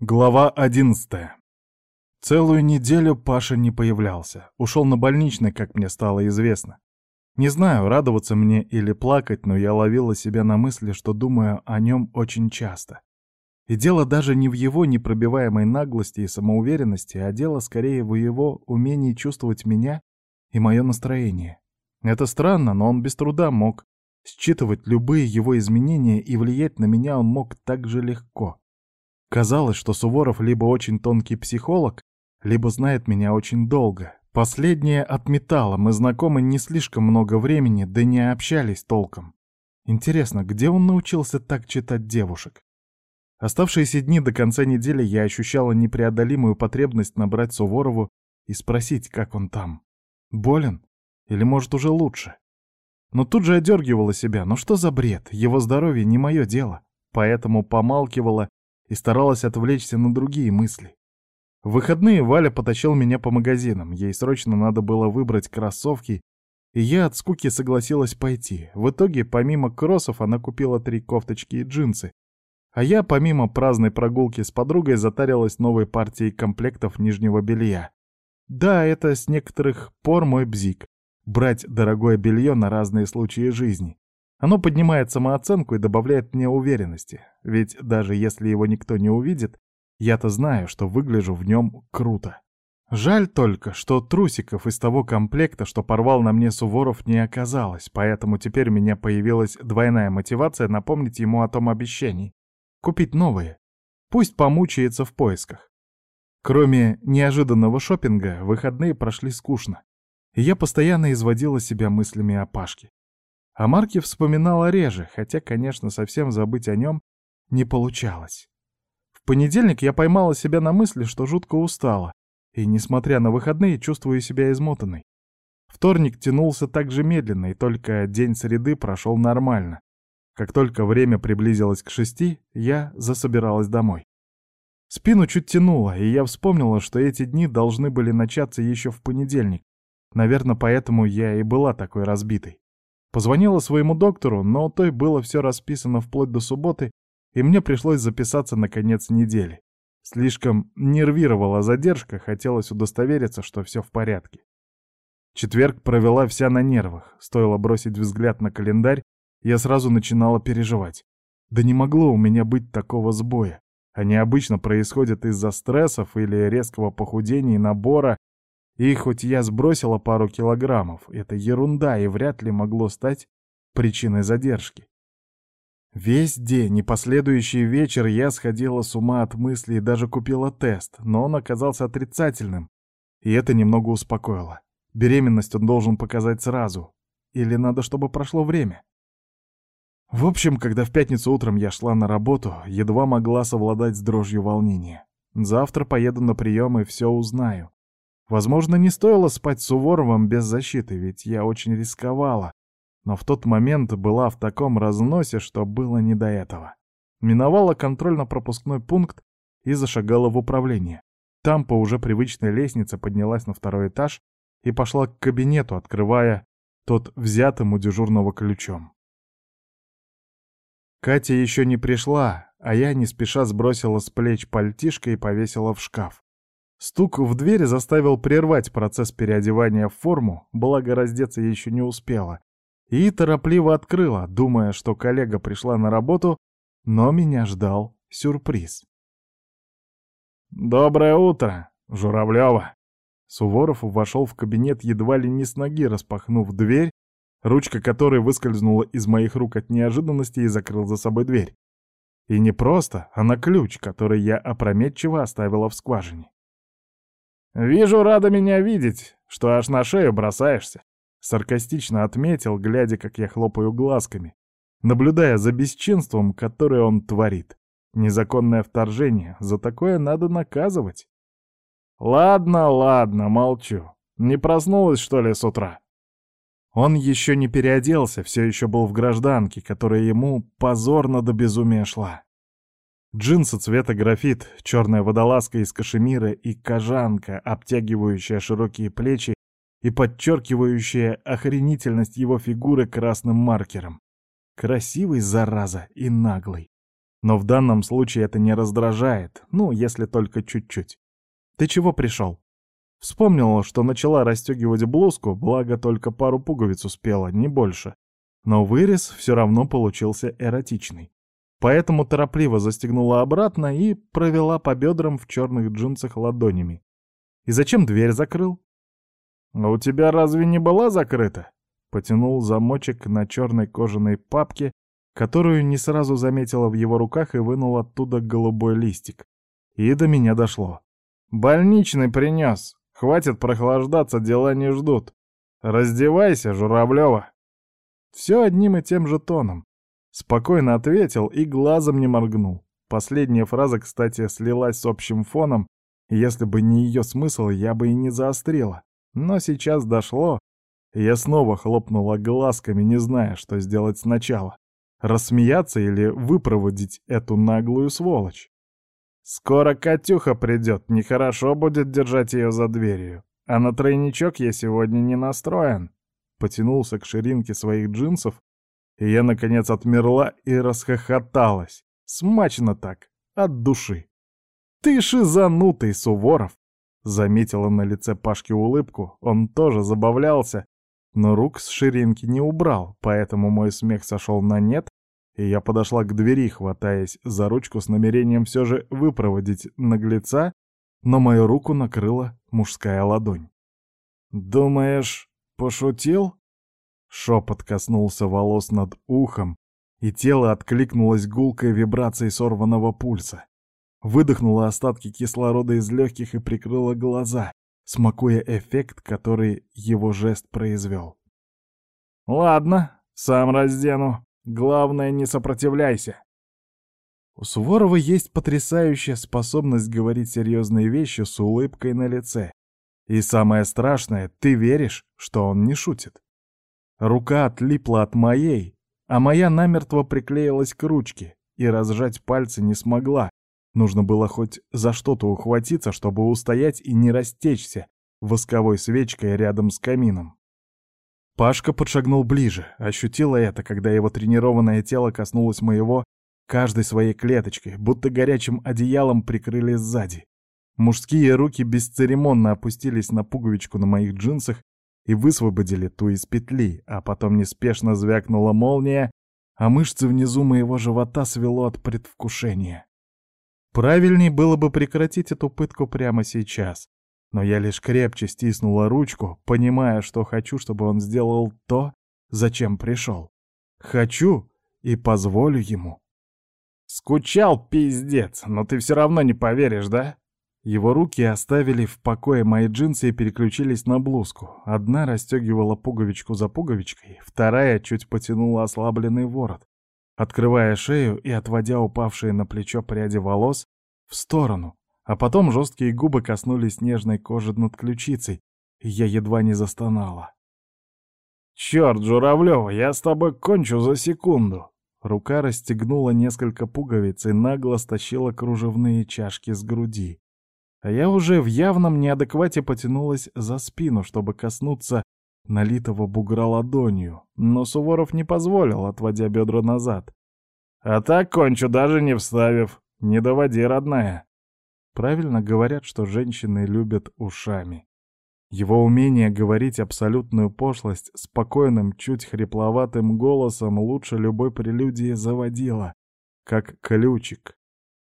Глава одиннадцатая. Целую неделю Паша не появлялся. Ушел на больничный, как мне стало известно. Не знаю, радоваться мне или плакать, но я ловила себя на мысли, что думаю о нем очень часто. И дело даже не в его непробиваемой наглости и самоуверенности, а дело скорее в его умении чувствовать меня и мое настроение. Это странно, но он без труда мог считывать любые его изменения и влиять на меня он мог так же легко. Казалось, что Суворов либо очень тонкий психолог, либо знает меня очень долго. Последнее отметало, мы знакомы не слишком много времени, да не общались толком. Интересно, где он научился так читать девушек? Оставшиеся дни до конца недели я ощущала непреодолимую потребность набрать Суворову и спросить, как он там. Болен? Или, может, уже лучше? Но тут же одергивала себя. Ну что за бред? Его здоровье не мое дело. Поэтому помалкивала и старалась отвлечься на другие мысли. В выходные Валя потащил меня по магазинам, ей срочно надо было выбрать кроссовки, и я от скуки согласилась пойти. В итоге, помимо кроссов, она купила три кофточки и джинсы, а я, помимо праздной прогулки с подругой, затарилась новой партией комплектов нижнего белья. Да, это с некоторых пор мой бзик — брать дорогое белье на разные случаи жизни. Оно поднимает самооценку и добавляет мне уверенности, ведь даже если его никто не увидит, я-то знаю, что выгляжу в нем круто. Жаль только, что трусиков из того комплекта, что порвал на мне Суворов, не оказалось, поэтому теперь у меня появилась двойная мотивация напомнить ему о том обещании. Купить новые. Пусть помучается в поисках. Кроме неожиданного шопинга, выходные прошли скучно, и я постоянно изводила себя мыслями о Пашке. О Марке вспоминала реже, хотя, конечно, совсем забыть о нем не получалось. В понедельник я поймала себя на мысли, что жутко устала, и, несмотря на выходные, чувствую себя измотанной. Вторник тянулся так же медленно, и только день среды прошел нормально. Как только время приблизилось к шести, я засобиралась домой. Спину чуть тянуло, и я вспомнила, что эти дни должны были начаться еще в понедельник. Наверное, поэтому я и была такой разбитой. Позвонила своему доктору, но у той было все расписано вплоть до субботы, и мне пришлось записаться на конец недели. Слишком нервировала задержка, хотелось удостовериться, что все в порядке. Четверг провела вся на нервах. Стоило бросить взгляд на календарь, я сразу начинала переживать. Да не могло у меня быть такого сбоя. Они обычно происходят из-за стрессов или резкого похудения и набора, и хоть я сбросила пару килограммов, это ерунда и вряд ли могло стать причиной задержки. Весь день и последующий вечер я сходила с ума от мыслей и даже купила тест, но он оказался отрицательным, и это немного успокоило. Беременность он должен показать сразу. Или надо, чтобы прошло время? В общем, когда в пятницу утром я шла на работу, едва могла совладать с дрожью волнения. Завтра поеду на прием и все узнаю. Возможно, не стоило спать с Суворовым без защиты, ведь я очень рисковала. Но в тот момент была в таком разносе, что было не до этого. Миновала контрольно-пропускной пункт и зашагала в управление. Там по уже привычной лестнице поднялась на второй этаж и пошла к кабинету, открывая тот взятым у дежурного ключом. Катя еще не пришла, а я не спеша сбросила с плеч пальтишко и повесила в шкаф. Стук в дверь заставил прервать процесс переодевания в форму, благо раздеться еще не успела, и торопливо открыла, думая, что коллега пришла на работу, но меня ждал сюрприз. «Доброе утро, Журавлева!» Суворов вошел в кабинет едва ли не с ноги, распахнув дверь, ручка которой выскользнула из моих рук от неожиданности и закрыл за собой дверь. И не просто, а на ключ, который я опрометчиво оставила в скважине. «Вижу, рада меня видеть, что аж на шею бросаешься», — саркастично отметил, глядя, как я хлопаю глазками, наблюдая за бесчинством, которое он творит. Незаконное вторжение, за такое надо наказывать. «Ладно, ладно, молчу. Не проснулась, что ли, с утра?» Он еще не переоделся, все еще был в гражданке, которая ему позорно до безумия шла. Джинсы цвета графит, черная водолазка из кашемира и кожанка, обтягивающая широкие плечи и подчеркивающая охренительность его фигуры красным маркером. Красивый, зараза, и наглый. Но в данном случае это не раздражает, ну, если только чуть-чуть. «Ты чего пришел?» Вспомнила, что начала расстегивать блузку, благо только пару пуговиц успела, не больше. Но вырез все равно получился эротичный. Поэтому торопливо застегнула обратно и провела по бедрам в черных джинсах ладонями. «И зачем дверь закрыл?» «А у тебя разве не была закрыта?» Потянул замочек на черной кожаной папке, которую не сразу заметила в его руках и вынул оттуда голубой листик. И до меня дошло. «Больничный принес. Хватит прохлаждаться, дела не ждут. Раздевайся, Журавлева!» Все одним и тем же тоном. Спокойно ответил и глазом не моргнул. Последняя фраза, кстати, слилась с общим фоном, и если бы не ее смысл, я бы и не заострила. Но сейчас дошло, я снова хлопнула глазками, не зная, что сделать сначала. Рассмеяться или выпроводить эту наглую сволочь. Скоро Катюха придет, нехорошо будет держать ее за дверью. А на тройничок я сегодня не настроен. Потянулся к ширинке своих джинсов, и я, наконец, отмерла и расхохоталась. Смачно так, от души. «Ты шизанутый, Суворов!» Заметила на лице Пашки улыбку, он тоже забавлялся, но рук с ширинки не убрал, поэтому мой смех сошел на нет, и я подошла к двери, хватаясь за ручку с намерением все же выпроводить наглеца, но мою руку накрыла мужская ладонь. «Думаешь, пошутил?» Шепот коснулся волос над ухом, и тело откликнулось гулкой вибрацией сорванного пульса. Выдохнула остатки кислорода из легких и прикрыла глаза, смакуя эффект, который его жест произвел. «Ладно, сам раздену. Главное, не сопротивляйся». У Суворова есть потрясающая способность говорить серьезные вещи с улыбкой на лице. И самое страшное, ты веришь, что он не шутит. Рука отлипла от моей, а моя намертво приклеилась к ручке и разжать пальцы не смогла. Нужно было хоть за что-то ухватиться, чтобы устоять и не растечься восковой свечкой рядом с камином. Пашка подшагнул ближе, ощутила это, когда его тренированное тело коснулось моего каждой своей клеточкой, будто горячим одеялом прикрыли сзади. Мужские руки бесцеремонно опустились на пуговичку на моих джинсах и высвободили ту из петли, а потом неспешно звякнула молния, а мышцы внизу моего живота свело от предвкушения. Правильней было бы прекратить эту пытку прямо сейчас, но я лишь крепче стиснула ручку, понимая, что хочу, чтобы он сделал то, зачем пришел. Хочу и позволю ему. «Скучал, пиздец, но ты все равно не поверишь, да?» Его руки оставили в покое мои джинсы и переключились на блузку. Одна расстегивала пуговичку за пуговичкой, вторая чуть потянула ослабленный ворот, открывая шею и отводя упавшие на плечо пряди волос в сторону, а потом жесткие губы коснулись нежной кожи над ключицей, и я едва не застонала. «Черт, Журавлева, я с тобой кончу за секунду!» Рука расстегнула несколько пуговиц и нагло стащила кружевные чашки с груди. А я уже в явном неадеквате потянулась за спину, чтобы коснуться налитого бугра ладонью, но Суворов не позволил, отводя бедра назад. «А так кончу, даже не вставив. Не доводи, родная». Правильно говорят, что женщины любят ушами. Его умение говорить абсолютную пошлость спокойным, чуть хрипловатым голосом лучше любой прелюдии заводила, как ключик.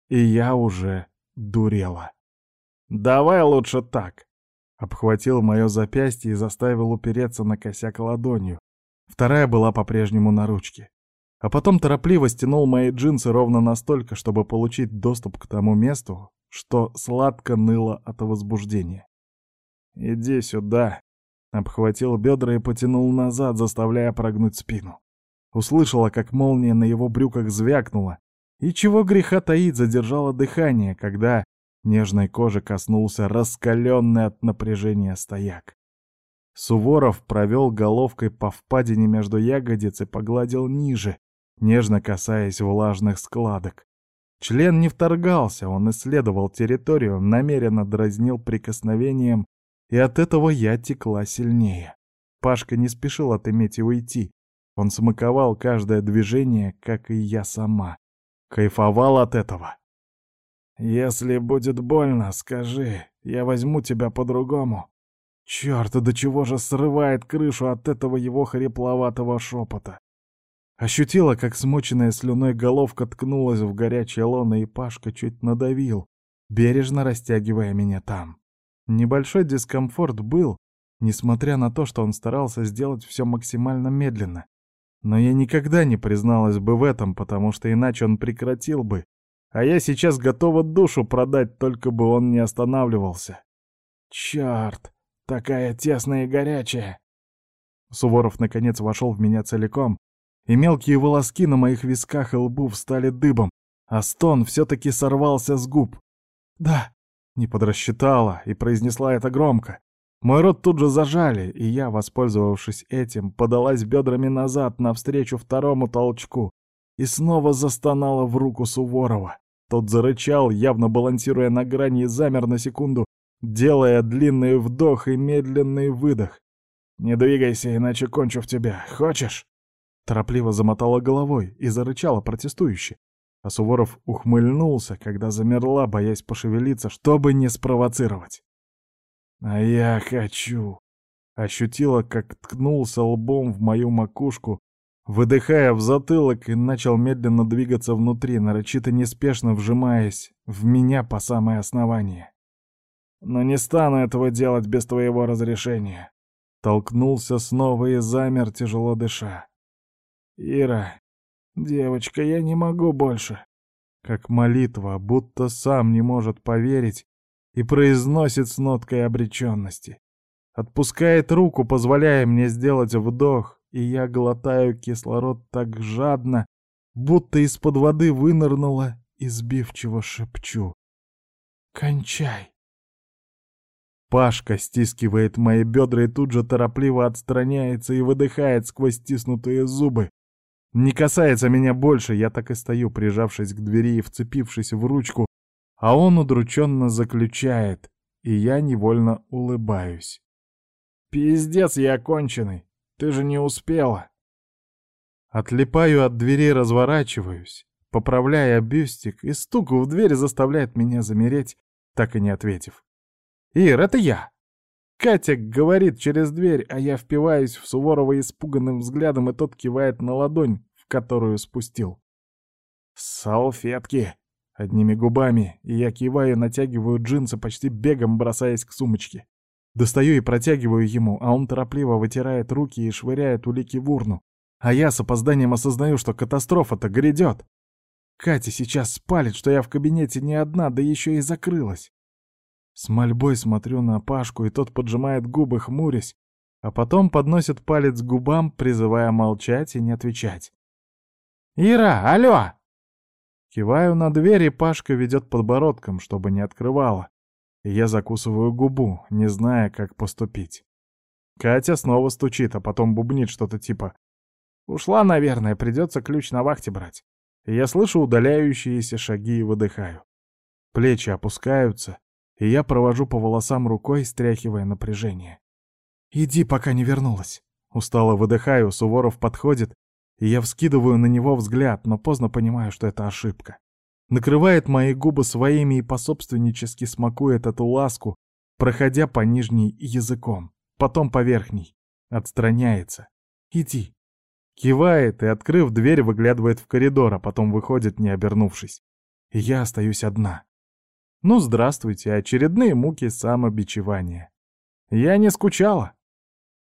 И я уже дурела. «Давай лучше так!» Обхватил мое запястье и заставил упереться на косяк ладонью. Вторая была по-прежнему на ручке. А потом торопливо стянул мои джинсы ровно настолько, чтобы получить доступ к тому месту, что сладко ныло от возбуждения. «Иди сюда!» Обхватил бедра и потянул назад, заставляя прогнуть спину. Услышала, как молния на его брюках звякнула, и чего греха таить, задержала дыхание, когда Нежной кожи коснулся раскаленный от напряжения стояк. Суворов провел головкой по впадине между ягодиц и погладил ниже, нежно касаясь влажных складок. Член не вторгался, он исследовал территорию, намеренно дразнил прикосновением, и от этого я текла сильнее. Пашка не спешил отыметь и уйти. Он смаковал каждое движение, как и я сама. Кайфовал от этого. «Если будет больно, скажи, я возьму тебя по-другому». Черт, до чего же срывает крышу от этого его хрипловатого шепота. Ощутила, как смоченная слюной головка ткнулась в горячее лоно, и Пашка чуть надавил, бережно растягивая меня там. Небольшой дискомфорт был, несмотря на то, что он старался сделать все максимально медленно. Но я никогда не призналась бы в этом, потому что иначе он прекратил бы, а я сейчас готова душу продать, только бы он не останавливался. Черт, такая тесная и горячая. Суворов наконец вошел в меня целиком, и мелкие волоски на моих висках и лбу встали дыбом, а стон все-таки сорвался с губ. «Да», — не подрасчитала и произнесла это громко. Мой рот тут же зажали, и я, воспользовавшись этим, подалась бедрами назад навстречу второму толчку и снова застонала в руку Суворова. Тот зарычал, явно балансируя на грани, и замер на секунду, делая длинный вдох и медленный выдох. «Не двигайся, иначе кончу в тебя. Хочешь?» Торопливо замотала головой и зарычала протестующе. А Суворов ухмыльнулся, когда замерла, боясь пошевелиться, чтобы не спровоцировать. «А я хочу!» Ощутила, как ткнулся лбом в мою макушку, выдыхая в затылок и начал медленно двигаться внутри, нарочито неспешно вжимаясь в меня по самое основание. «Но не стану этого делать без твоего разрешения!» Толкнулся снова и замер, тяжело дыша. «Ира, девочка, я не могу больше!» Как молитва, будто сам не может поверить, и произносит с ноткой обреченности. Отпускает руку, позволяя мне сделать вдох, и я глотаю кислород так жадно, будто из-под воды вынырнула и сбивчиво шепчу. «Кончай!» Пашка стискивает мои бедра и тут же торопливо отстраняется и выдыхает сквозь стиснутые зубы. Не касается меня больше, я так и стою, прижавшись к двери и вцепившись в ручку, а он удрученно заключает, и я невольно улыбаюсь. «Пиздец, я конченый! Ты же не успела!» Отлипаю от двери, разворачиваюсь, поправляя бюстик, и стук в дверь заставляет меня замереть, так и не ответив. «Ир, это я!» Катя говорит через дверь, а я впиваюсь в Суворова испуганным взглядом, и тот кивает на ладонь, в которую спустил. «Салфетки!» Одними губами, и я киваю, натягиваю джинсы, почти бегом бросаясь к сумочке. Достаю и протягиваю ему, а он торопливо вытирает руки и швыряет улики в урну. А я с опозданием осознаю, что катастрофа-то грядет. Катя сейчас спалит, что я в кабинете не одна, да еще и закрылась. С мольбой смотрю на Пашку, и тот поджимает губы, хмурясь, а потом подносит палец к губам, призывая молчать и не отвечать. «Ира, алло!» Киваю на дверь, и Пашка ведет подбородком, чтобы не открывала. Я закусываю губу, не зная, как поступить. Катя снова стучит, а потом бубнит что-то типа «Ушла, наверное, придется ключ на вахте брать». Я слышу удаляющиеся шаги и выдыхаю. Плечи опускаются, и я провожу по волосам рукой, стряхивая напряжение. «Иди, пока не вернулась». Устало выдыхаю, Суворов подходит и я вскидываю на него взгляд, но поздно понимаю, что это ошибка. Накрывает мои губы своими и пособственнически смакует эту ласку, проходя по нижней языком, потом по верхней. Отстраняется. «Иди». Кивает и, открыв дверь, выглядывает в коридор, а потом выходит, не обернувшись. И я остаюсь одна. Ну, здравствуйте, очередные муки самобичевания. Я не скучала.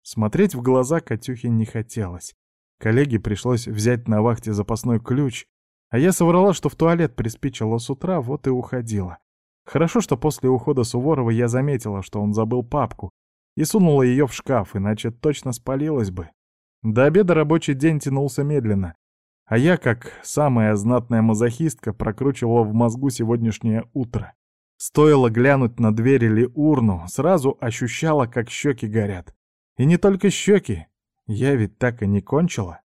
Смотреть в глаза Катюхе не хотелось. Коллеге пришлось взять на вахте запасной ключ, а я соврала, что в туалет приспичило с утра, вот и уходила. Хорошо, что после ухода Суворова я заметила, что он забыл папку, и сунула ее в шкаф, иначе точно спалилась бы. До обеда рабочий день тянулся медленно, а я, как самая знатная мазохистка, прокручивала в мозгу сегодняшнее утро. Стоило глянуть на дверь или урну, сразу ощущала, как щеки горят. И не только щеки, я ведь так и не кончила.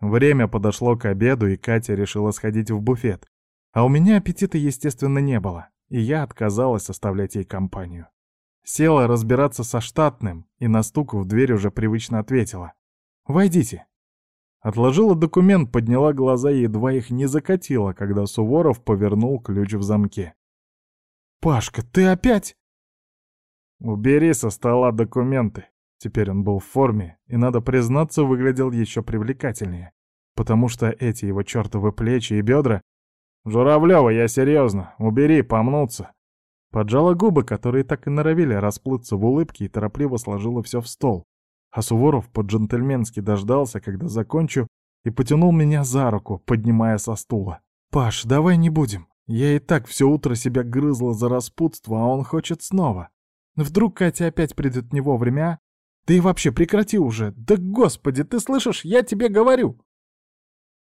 Время подошло к обеду, и Катя решила сходить в буфет. А у меня аппетита, естественно, не было, и я отказалась составлять ей компанию. Села разбираться со штатным, и на стук в дверь уже привычно ответила. «Войдите». Отложила документ, подняла глаза и едва их не закатила, когда Суворов повернул ключ в замке. «Пашка, ты опять?» «Убери со стола документы». Теперь он был в форме, и, надо признаться, выглядел еще привлекательнее, потому что эти его чертовы плечи и бедра... «Журавлева, я серьезно, убери, помнутся». Поджала губы, которые так и норовили расплыться в улыбке, и торопливо сложила все в стол. А Суворов по-джентльменски дождался, когда закончу, и потянул меня за руку, поднимая со стула. «Паш, давай не будем. Я и так все утро себя грызла за распутство, а он хочет снова. Вдруг Катя опять придет не вовремя, да и вообще прекрати уже. Да господи, ты слышишь, я тебе говорю!»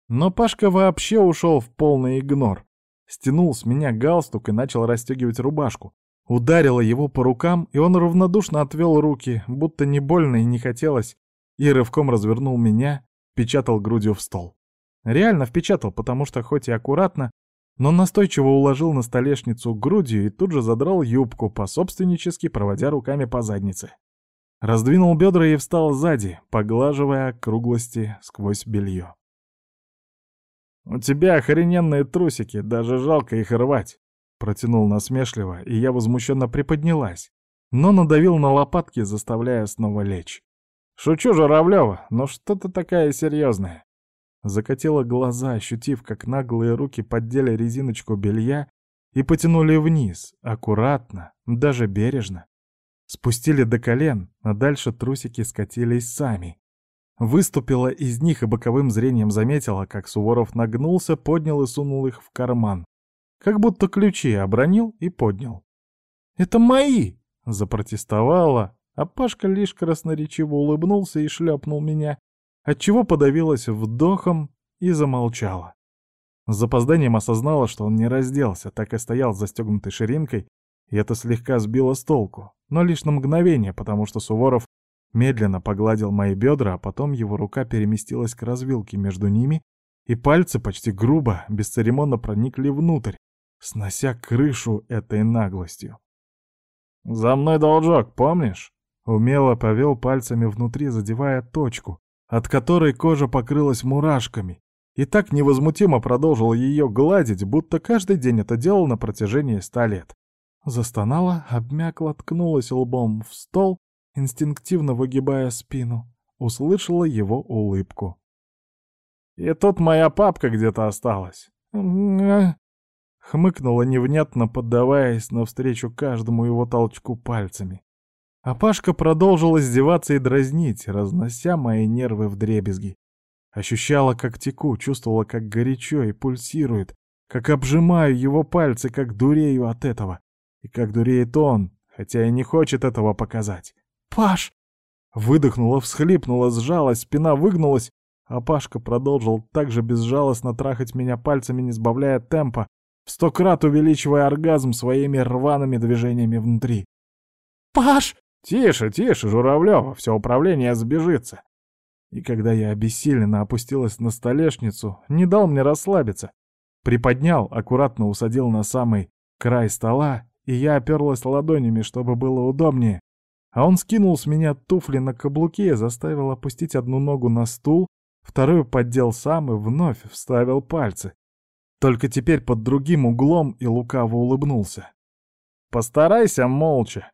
Но Пашка вообще ушел в полный игнор. Стянул с меня галстук и начал расстегивать рубашку. Ударила его по рукам, и он равнодушно отвел руки, будто не больно и не хотелось, и рывком развернул меня, печатал грудью в стол. Реально впечатал, потому что хоть и аккуратно, но настойчиво уложил на столешницу грудью и тут же задрал юбку, пособственнически проводя руками по заднице. Раздвинул бедра и встал сзади, поглаживая округлости сквозь белье. «У тебя охрененные трусики, даже жалко их рвать!» Протянул насмешливо, и я возмущенно приподнялась, но надавил на лопатки, заставляя снова лечь. «Шучу, Журавлева, но что ты такая серьезная?» Закатила глаза, ощутив, как наглые руки поддели резиночку белья и потянули вниз, аккуратно, даже бережно. Спустили до колен, а дальше трусики скатились сами. Выступила из них и боковым зрением заметила, как Суворов нагнулся, поднял и сунул их в карман, как будто ключи обронил и поднял. «Это мои!» — запротестовала, а Пашка лишь красноречиво улыбнулся и шлепнул меня, отчего подавилась вдохом и замолчала. С запозданием осознала, что он не разделся, так и стоял с застегнутой ширинкой, и это слегка сбило с толку, но лишь на мгновение, потому что Суворов медленно погладил мои бедра, а потом его рука переместилась к развилке между ними, и пальцы почти грубо, бесцеремонно проникли внутрь, снося крышу этой наглостью. «За мной должок, помнишь?» Умело повел пальцами внутри, задевая точку, от которой кожа покрылась мурашками, и так невозмутимо продолжил ее гладить, будто каждый день это делал на протяжении ста лет. Застонала, обмякла, ткнулась лбом в стол, инстинктивно выгибая спину. Услышала его улыбку. «И тут моя папка где-то осталась. Хмыкнула невнятно, поддаваясь навстречу каждому его толчку пальцами. А Пашка продолжил издеваться и дразнить, разнося мои нервы в дребезги. Ощущала, как теку, чувствовала, как горячо и пульсирует, как обжимаю его пальцы, как дурею от этого. И как дуреет он, хотя и не хочет этого показать. «Паш!» Выдохнула, всхлипнула, сжалась, спина выгнулась, а Пашка продолжил так же безжалостно трахать меня пальцами, не сбавляя темпа, в сто крат увеличивая оргазм своими рваными движениями внутри. «Паш!» «Тише, тише, Журавлёва, все управление сбежится!» И когда я обессиленно опустилась на столешницу, не дал мне расслабиться. Приподнял, аккуратно усадил на самый край стола, и я оперлась ладонями, чтобы было удобнее. А он скинул с меня туфли на каблуке заставил опустить одну ногу на стул, вторую поддел сам и вновь вставил пальцы. Только теперь под другим углом и лукаво улыбнулся. «Постарайся молча!»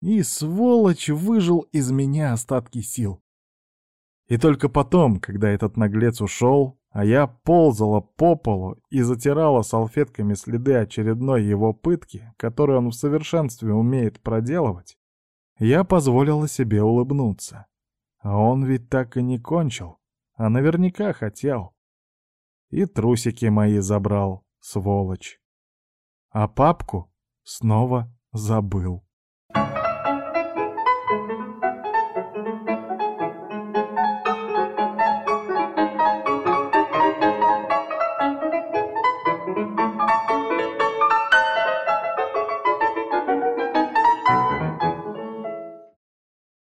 И, сволочь, выжил из меня остатки сил. И только потом, когда этот наглец ушел, а я ползала по полу и затирала салфетками следы очередной его пытки, которую он в совершенстве умеет проделывать, я позволила себе улыбнуться. А он ведь так и не кончил, а наверняка хотел. И трусики мои забрал, сволочь. А папку снова забыл.